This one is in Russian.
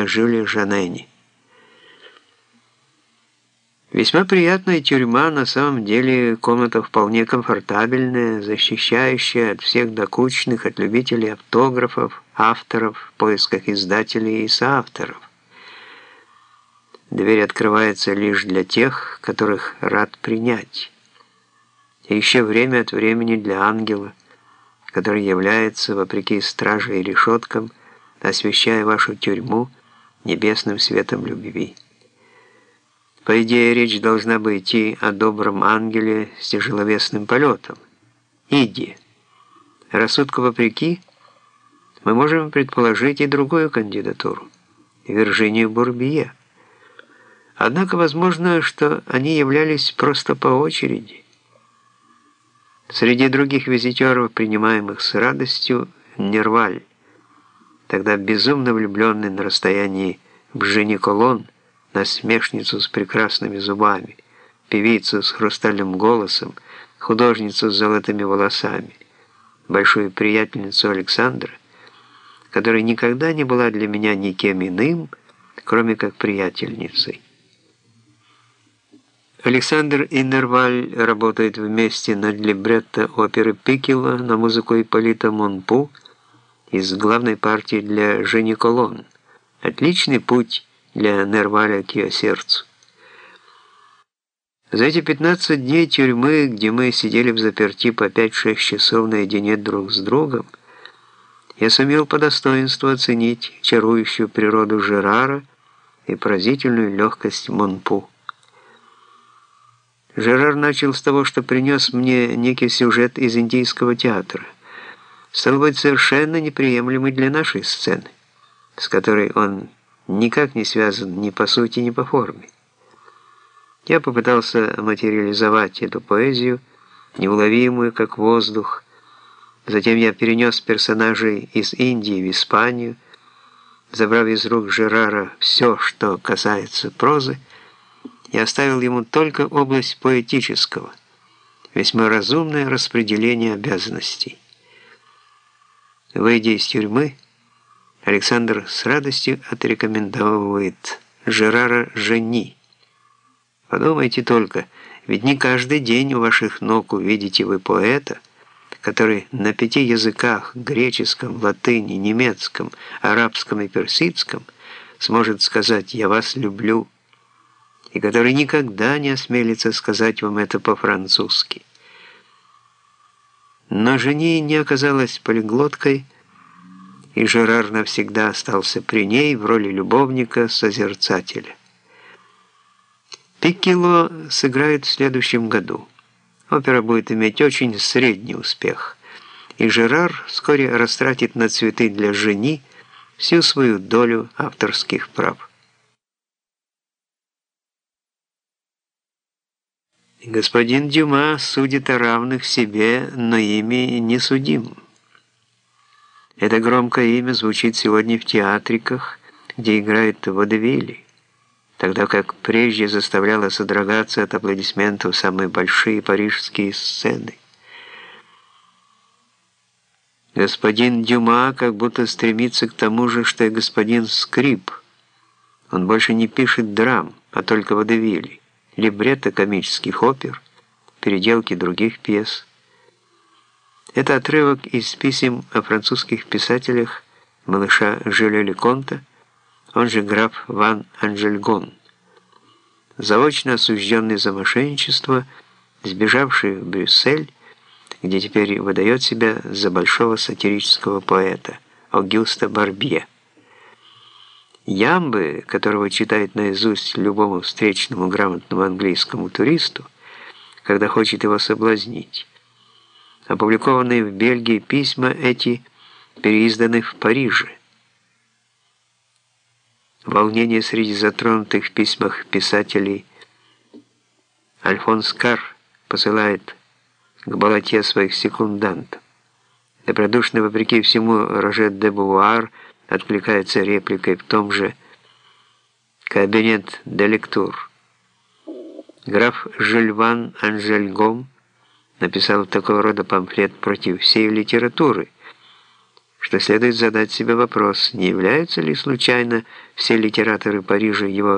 о Жюле Жанене. Весьма приятная тюрьма, на самом деле комната вполне комфортабельная, защищающая от всех докучных, от любителей автографов, авторов, поисках издателей и соавторов. Дверь открывается лишь для тех, которых рад принять. И еще время от времени для ангела, который является, вопреки страже и решеткам, освещая вашу тюрьму небесным светом любви. По идее, речь должна бы идти о добром ангеле с тяжеловесным полетом. Иди. Рассудку вопреки, мы можем предположить и другую кандидатуру – Виржинию Бурбие. Однако возможно, что они являлись просто по очереди. Среди других визитеров, принимаемых с радостью, Нерваль, тогда безумно влюбленный на расстоянии в Жени Колон – насмешницу с прекрасными зубами, певицу с хрустальным голосом, художницу с золотыми волосами, большую приятельницу Александра, которая никогда не была для меня никем иным, кроме как приятельницей. Александр и Нерваль работают вместе над либретто оперы Пикела на музыку Ипполита Монпу из главной партии для Жени Колон. Отличный путь для Нерваля к ее сердцу. За эти 15 дней тюрьмы, где мы сидели в заперти по 5-6 часов наедине друг с другом, я сумел по достоинству оценить чарующую природу Жерара и поразительную легкость Монпу. Жерар начал с того, что принес мне некий сюжет из индийского театра, стал быть, совершенно неприемлемый для нашей сцены, с которой он никак не связан ни по сути, ни по форме. Я попытался материализовать эту поэзию, неуловимую, как воздух. Затем я перенес персонажей из Индии в Испанию, забрав из рук Жерара все, что касается прозы, и оставил ему только область поэтического, весьма разумное распределение обязанностей. Выйдя из тюрьмы, Александр с радостью отрекомендовывает Жерара Жени. Подумайте только, ведь не каждый день у ваших ног увидите вы поэта, который на пяти языках – греческом, латыни, немецком, арабском и персидском – сможет сказать «я вас люблю», и который никогда не осмелится сказать вам это по-французски. Но жени не оказалась полиглоткой – и Жерар навсегда остался при ней в роли любовника-созерцателя. Пиккило сыграет в следующем году. Опера будет иметь очень средний успех, и Жерар вскоре растратит на цветы для жени всю свою долю авторских прав. Господин Дюма судит о равных себе, но ими не судим. Это громкое имя звучит сегодня в театриках, где играют водевили, тогда как прежде заставляло содрогаться от аплодисментов самые большие парижские сцены. Господин Дюма как будто стремится к тому же, что и господин Скрип. Он больше не пишет драм, а только водевили, либретто комических опер, переделки других пьес – это отрывок из писем о французских писателях малыша Жиля Леконта, он же граф Ван Анжельгон, заочно осужденный за мошенничество, сбежавший в Брюссель, где теперь выдает себя за большого сатирического поэта Огюста Барбье. Ямбы, которого читает наизусть любому встречному грамотному английскому туристу, когда хочет его соблазнить, Опубликованные в Бельгии письма эти переизданы в Париже. Волнение среди затронутых в письмах писателей Альфонс Кар посылает к болоте своих секундантов. Добродушно, вопреки всему, Роже де Бувуар откликается репликой в том же «Кабинет де лектур». Граф Жильван Анжельгом написал такого рода памфлет против всей литературы, что следует задать себе вопрос, не являются ли случайно все литераторы Парижа его